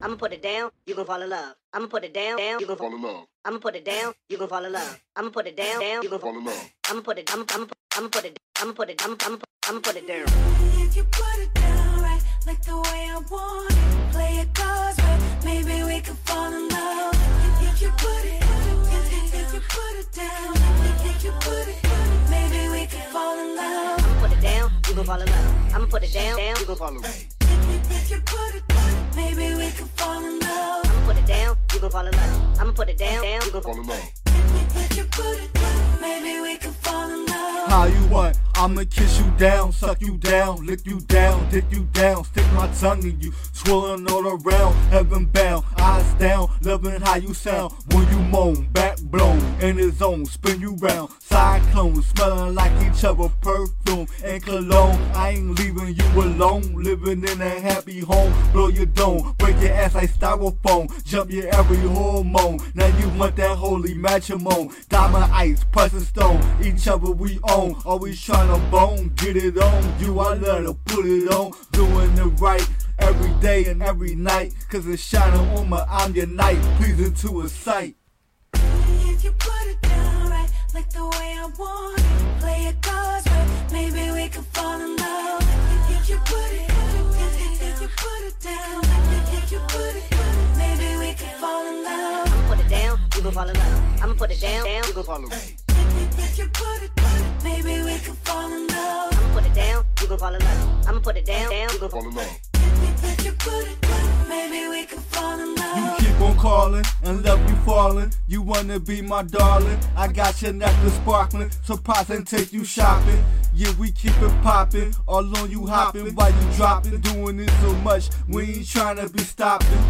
I'ma put it down, you gon' fall in love. I'ma put it down, down, you gon' fall in love. I'ma put it down, you gon' fall in love. I'ma put it down, down, you gon' fall in love. I'ma put it, down, I'ma, I'ma, I'ma put it, I'ma put it, I'ma, I'ma, I'ma put it down. If you put it down right, like the way I want it, play it goes right, maybe we could fall in love. If you put it, if, if you put it down, if you put it, maybe we could fall in love. I'ma put it down, you gon' fall in love. I'ma put it down, down, you gon' fall in love. If you put it, maybe I'ma put it down, down, you gon' fall in love. If you put it, maybe we could fall in love. How you want? I'ma kiss you down, suck you down, lick you down, dick you down, stick my tongue in you, swirling all around, heaven bound, eyes down, loving how you sound. When you moan, back blown in the zone, spin you round, cyclone, smelling like each other, perfume and cologne. I ain't leaving you alone, living in a happy home, blow your dome, break your ass like styrofoam, jump your every hormone. Now you want that holy matrimony, diamond ice, pressing stone, each other we own, always trying to bone, get it on you. I love to put it on, doing it right every day and every night. Cause it's shining on my, I'm your night, pleasing to a sight. If you put it down right, like the way I want it, play it goes right, maybe we could fall in love. If you put it, if, if you put it down, if you put it, maybe we could fall in love. I'ma put it down, you gon' fall in love. I'ma put it down, down, you gon' fall in love. If you put it, maybe we could fall in love. I'ma put it down, you gon' fall in love. I'ma put it down, down, you gon' fall in love. If you put it, maybe we could fall in You keep on calling and love you falling. You wanna be my darling. I got your necklace sparkling. Surprise and take you shopping. Yeah, we keep it popping. All on you hopping while you dropping. Doing it so much, we ain't tryna be stopping.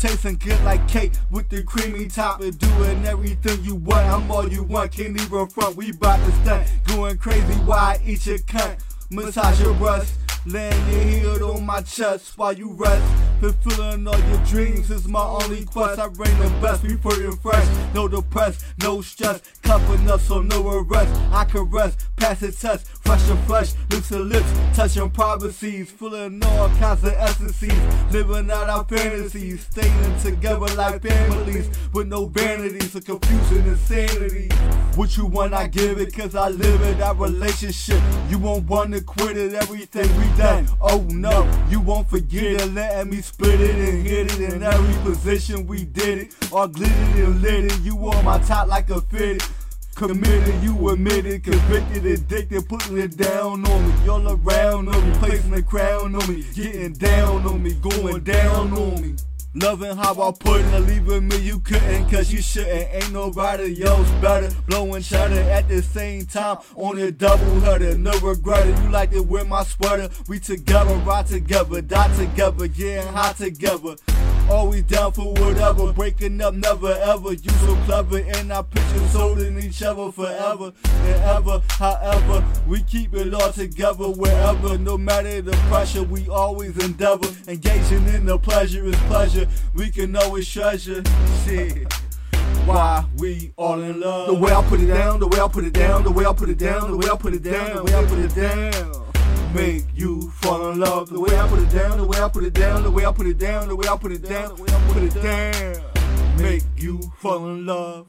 Tasting good like cake with the creamy topping. Doing everything you want. I'm all you want. Can't even front. We bout to stunt. Going crazy Why eat your cunt. Massage your rust. Laying your head on my chest while you rest. Fulfilling all your dreams is my only quest. I reign the best, we pretty fresh. No depressed, no stress. Cupping up so no arrest. I can rest, pass the test. Fresh and flesh, lips to lips. Touching privacies. Feeling all kinds of essences. Living out our fantasies. Staying together like families. With no vanities or confusion, insanity. What you want, I give it. Cause I live in that relationship. You won't wanna quit it, everything we done. Oh no, you won't forget it. Letting me split it and hit it in every position we did it. All glittered and lit it. You on my top like a fitted. Committed, you admitted, convicted, addicted, putting it down on me. Y'all around on me, placing the crown on me, getting down on me, going down on me. Loving how I put it, leaving me you couldn't, cause you shouldn't. Ain't nobody else better. Blowing cheddar at the same time on a double header. No regret it, you like to wear my sweater. We together, ride together, die together, getting hot together. Always down for whatever, breaking up never ever. You so clever, and our pictures holding each other forever and ever. However, we keep it all together wherever, no matter the pressure, we always endeavor. Engaging in the pleasure is pleasure, we can always treasure. Shit. Why we all in love? The way I put it down, the way I put it down, the way I put it down, the way I put it down, the way I put it down. Make you fall in love. The way I put it down, the way I put it down, the way I put it down, the way I put it down, the way I put it down. Make you fall in love.